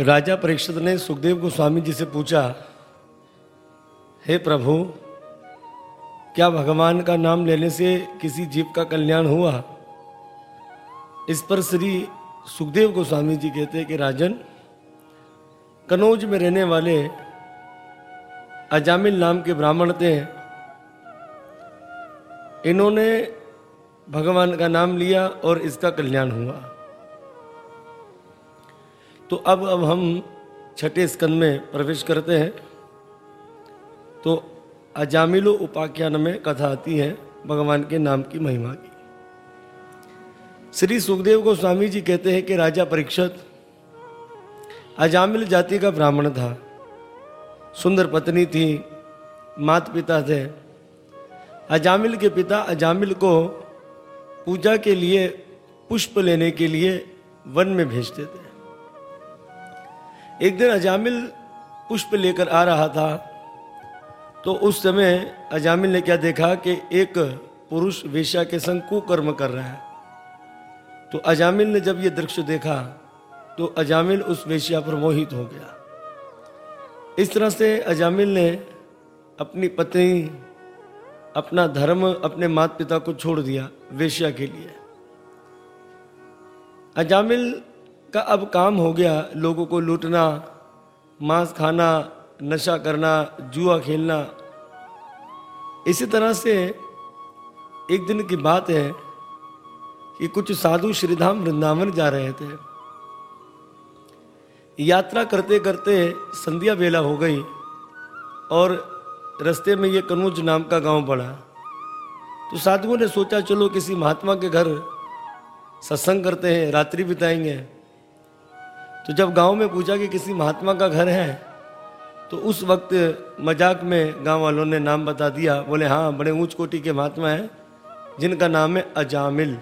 राजा परीक्षित ने सुखदेव गोस्वामी जी से पूछा, हे प्रभु, क्या भगवान का नाम लेने से किसी जीव का कल्याण हुआ? इस पर श्री सुखदेव गोस्वामी जी कहते हैं कि, राजन कनौज में रहने वाले अजामिल नाम के ब्राह्मण थे। इन्होंने भगवान का नाम लिया और इसका कल्याण हुआ। तो अब अब हम छठे स्कंद में प्रवेश करते हैं। तो अजामिलो उपाख्यान में कथा आती है भगवान के नाम की महिमा की। श्री सुखदेव गोस्वामी जी कहते हैं कि राजा परीक्षित, अजामिल जाति का ब्राह्मण था, सुंदर पत्नी थी माता पिता थे। अजामिल के पिता अजामिल को पूजा के लिए पुष्प लेने के लिए वन में भेजते थे। एक दिन अजामिल पुष्प लेकर आ रहा था तो उस समय अजामिल ने क्या देखा कि एक पुरुष वेश्या के संग कुकर्म कर रहा है। तो अजामिल ने जब ये दृश्य देखा तो अजामिल उस वेश्या पर मोहित हो गया। इस तरह से अजामिल ने अपनी पत्नी, अपना धर्म, अपने माता पिता को छोड़ दिया वेश्या के लिए। अजामिल का अब काम हो गया लोगों को लूटना, मांस खाना, नशा करना, जुआ खेलना। इसी तरह से एक दिन की बात है कि कुछ साधु श्रीधाम वृंदावन जा रहे थे। यात्रा करते करते संध्या बेला हो गई और रास्ते में ये कनूज नाम का गाँव पड़ा। तो साधुओं ने सोचा, चलो किसी महात्मा के घर सत्संग करते हैं, रात्रि बिताएँगे। तो जब गाँव में पूछा कि किसी महात्मा का घर है तो उस वक्त मज़ाक में गाँव वालों ने नाम बता दिया। बोले हाँ बड़े ऊंच कोटि के महात्मा हैं, जिनका नाम है अजामिल।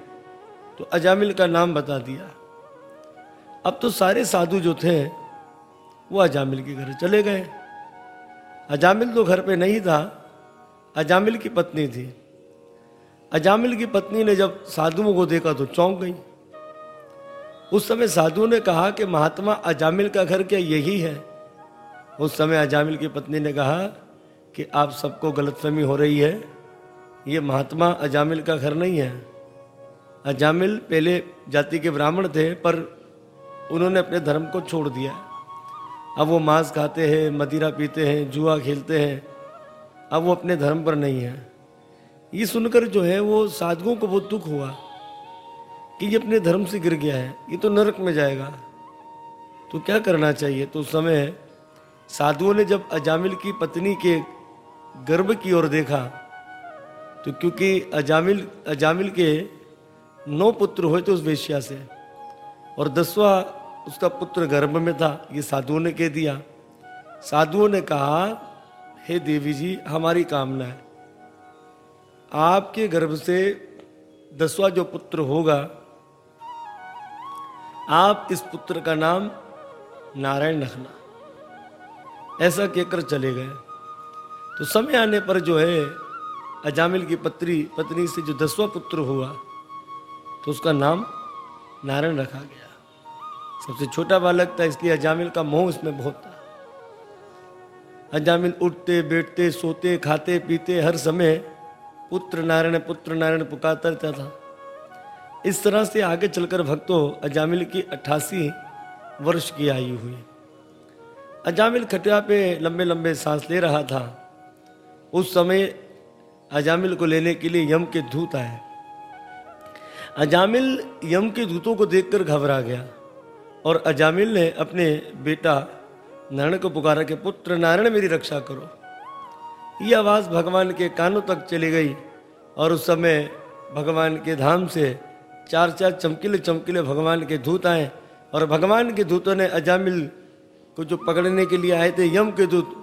तो अजामिल का नाम बता दिया। अब तो सारे साधु जो थे, वो अजामिल के घर चले गए। अजामिल तो घर पे नहीं था, अजामिल की पत्नी थी। अजामिल की पत्नी ने जब साधुओं को देखा तो चौंक गई। उस समय साधु ने कहा कि महात्मा अजामिल का घर क्या यही है? उस समय अजामिल की पत्नी ने कहा कि आप सबको गलतफहमी हो रही है। ये महात्मा अजामिल का घर नहीं है। अजामिल पहले जाति के ब्राह्मण थे, पर उन्होंने अपने धर्म को छोड़ दिया। अब वो मांस खाते हैं, मदिरा पीते हैं, जुआ खेलते हैं। अब वो अपने धर्म पर नहीं है। ये सुनकर जो है वो साधुओं को बहुत दुख हुआ। कि ये अपने धर्म से गिर गया है, ये तो नरक में जाएगा। तो क्या करना चाहिए? तो उस समय साधुओं ने जब अजामिल की पत्नी के गर्भ की ओर देखा तो क्योंकि अजामिल अजामिल के नौ पुत्र हुए थे उस वेश्या से, और दसवा उसका पुत्र गर्भ में था, ये साधुओं ने कह दिया। साधुओं ने कहा, हे देवी जी, हमारी कामना है। आपके गर्भ से दसवा जो पुत्र होगा आप इस पुत्र का नाम नारायण रखना। ऐसा कहकर चले गए। तो समय आने पर जो है, अजामिल की पत्री, पत्नी से जो दसवा पुत्र हुआ तो उसका नाम नारायण रखा गया। सबसे छोटा बालक था, इसलिए अजामिल का मोह इसमें बहुत था। अजामिल उठते, बैठते, सोते, खाते, पीते, हर समय पुत्र नारायण पुत्र नारायण पुकारता रहता था। इस तरह से आगे चलकर भक्तों, अजामिल की अट्ठासी वर्ष की आयु हुई। अजामिल खटिया पे लंबे लंबे सांस ले रहा था। उस समय अजामिल को लेने के लिए यम के दूत आए। अजामिल यम के दूतों को देखकर घबरा गया और अजामिल ने अपने बेटा नारायण को पुकारा कि, पुत्र नारायण, मेरी रक्षा करो। ये आवाज़ भगवान के कानों तक चली गई और उस समय भगवान के धाम से चार चार चमकीले चमकीले भगवान के दूत आए और भगवान के दूतों ने अजामिल को जो पकड़ने के लिए आए थे, यम के दूत,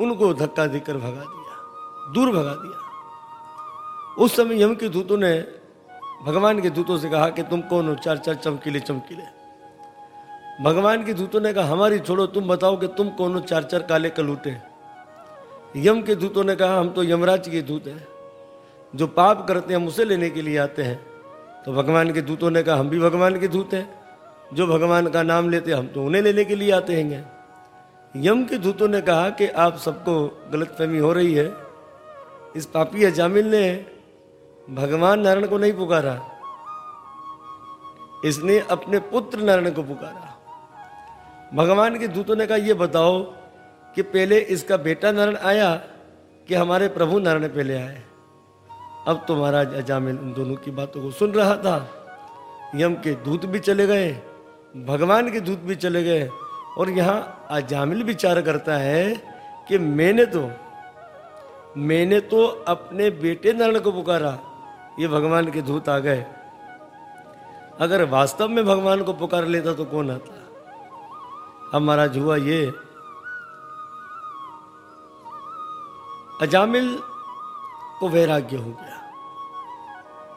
उनको धक्का देकर भगा दिया, दूर भगा दिया। उस समय यम के दूतों ने भगवान के दूतों से कहा कि तुम कौन हो? चार चार चमकीले चमकीले। भगवान के दूतों ने कहा, हमारी छोड़ो, तुम बताओ कि तुम कौन हो? चार चार काले कलूटे। यम के दूतों ने कहा, हम तो यमराज के दूत हैं, जो पाप करते हैं, हम उसे लेने के लिए आते हैं। तो भगवान के दूतों ने कहा, हम भी भगवान के दूत हैं। जो भगवान का नाम लेते हम तो उन्हें लेने के लिए आते हैं। यम के दूतों ने कहा कि आप सबको गलतफहमी हो रही है। इस पापी अजामिल ने भगवान नारायण को नहीं पुकारा। इसने अपने पुत्र नारायण को पुकारा। भगवान के दूतों ने कहा यह बताओ कि पहले इसका बेटा नारायण आया कि हमारे प्रभु नारायण पहले आए? अब तो महाराज अजामिल उन दोनों की बातों को सुन रहा था। यम के दूत भी चले गए, भगवान के दूत भी चले गए, और यहाँ अजामिल विचार करता है कि मैंने तो मैंने तो अपने बेटे नारायण को पुकारा, ये भगवान के दूत आ गए। अगर वास्तव में भगवान को पुकार लेता तो कौन आता? अब महाराज हुआ ये, अजामिल को वैराग्य हो गया।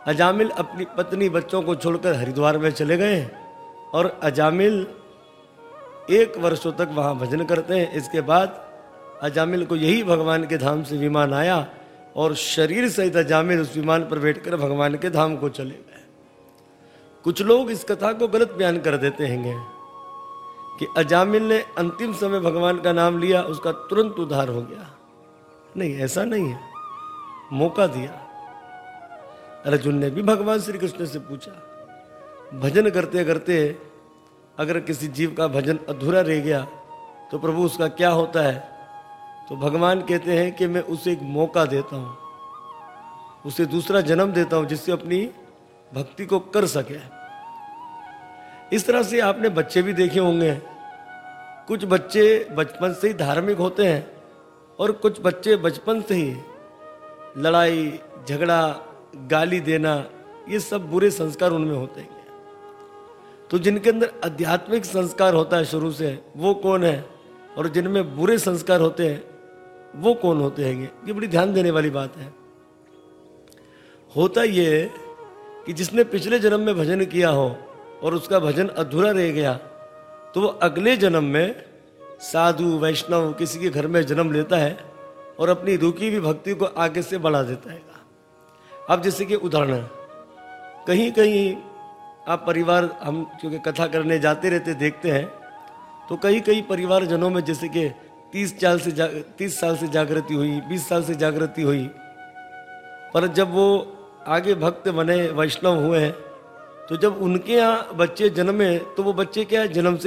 अजामिल अपनी पत्नी बच्चों को छोड़कर हरिद्वार में चले गए और अजामिल एक वर्षों तक वहाँ भजन करते हैं। इसके बाद अजामिल को यही भगवान के धाम से विमान आया और शरीर सहित अजामिल उस विमान पर बैठकर भगवान के धाम को चले गए। कुछ लोग इस कथा को गलत बयान कर देते हैं कि अजामिल ने अंतिम समय भगवान का नाम लिया, उसका तुरंत उद्धार हो गया। नहीं, ऐसा नहीं है। मौका दिया। अर्जुन ने भी भगवान श्री कृष्ण से पूछा, भजन करते करते अगर किसी जीव का भजन अधूरा रह गया तो प्रभु उसका क्या होता है? तो भगवान कहते हैं कि मैं उसे एक मौका देता हूँ। उसे दूसरा जन्म देता हूँ जिससे अपनी भक्ति को कर सके। इस तरह से आपने बच्चे भी देखे होंगे। कुछ बच्चे बचपन से ही धार्मिक होते हैं और कुछ बच्चे बचपन से ही लड़ाई, झगड़ा, गाली देना, ये सब बुरे संस्कार उनमें होते हैं तो जिनके अंदर आध्यात्मिक संस्कार होता है शुरू से, वो कौन है? और जिनमें बुरे संस्कार होते हैं, वो कौन होते हैं ये बड़ी ध्यान देने वाली बात है। होता ये कि जिसने पिछले जन्म में भजन किया हो और उसका भजन अधूरा रह गया तो वो अगले जन्म में साधु, वैष्णव, किसी के घर में जन्म लेता है और अपनी रुकी हुई भक्ति को आगे से बढ़ा देता है। अब जैसे कि उदाहरण कहीं कहीं आप परिवार, हम क्योंकि कथा करने जाते रहते, देखते हैं तो कई कई परिवारजनों में जैसे कि तीस चाल से जा, तीस साल से जागृति हुई, बीस साल से जागृति हुई, पर जब वो आगे भक्त बने, वैष्णव हुए तो जब उनके यहाँ बच्चे जन्मे तो वो बच्चे क्या जन्म से